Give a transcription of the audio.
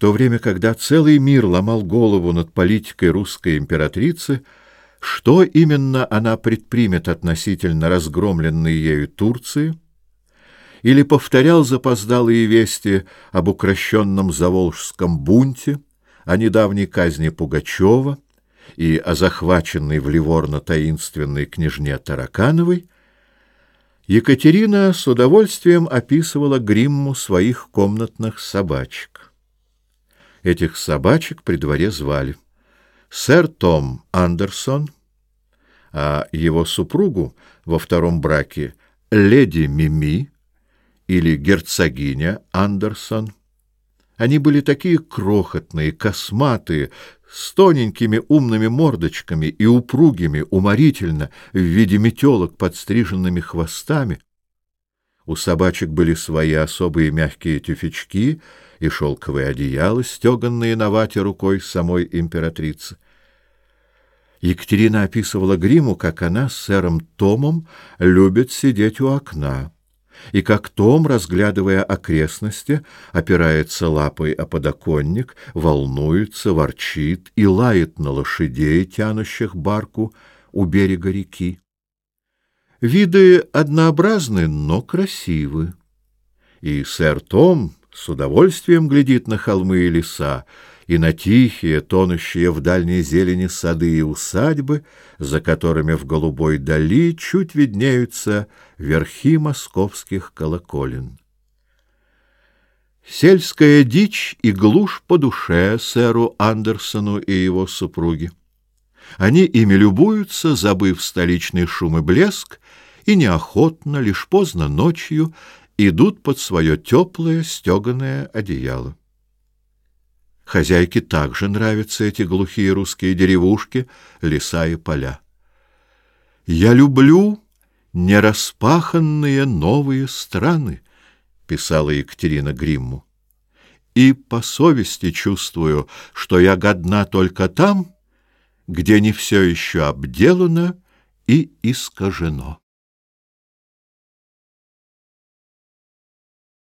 то время, когда целый мир ломал голову над политикой русской императрицы, что именно она предпримет относительно разгромленной ею Турции, или повторял запоздалые вести об укращенном заволжском бунте, о недавней казни Пугачева и о захваченной в Ливорно таинственной княжне Таракановой, Екатерина с удовольствием описывала гримму своих комнатных собачек. Этих собачек при дворе звали сэр Том Андерсон, а его супругу во втором браке леди Мими или герцогиня Андерсон. Они были такие крохотные, косматые, с тоненькими умными мордочками и упругими, уморительно, в виде метелок, подстриженными хвостами — у собачек были свои особые мягкие тюфячки и шелковые одеяла, стеганные на вате рукой самой императрицы. Екатерина описывала гриму, как она с сэром Томом любит сидеть у окна, и как Том, разглядывая окрестности, опирается лапой о подоконник, волнуется, ворчит и лает на лошадей, тянущих барку у берега реки. Виды однообразны, но красивы. И сэр Том с удовольствием глядит на холмы и леса, и на тихие, тонущие в дальней зелени сады и усадьбы, за которыми в голубой дали чуть виднеются верхи московских колоколин. Сельская дичь и глушь по душе сэру Андерсону и его супруге. Они ими любуются, забыв столичный шум и блеск, и неохотно, лишь поздно ночью, идут под свое теплое стеганое одеяло. Хозяйке также нравятся эти глухие русские деревушки, леса и поля. «Я люблю нераспаханные новые страны», — писала Екатерина Гримму. «И по совести чувствую, что я годна только там, где не все еще обделано и искажено.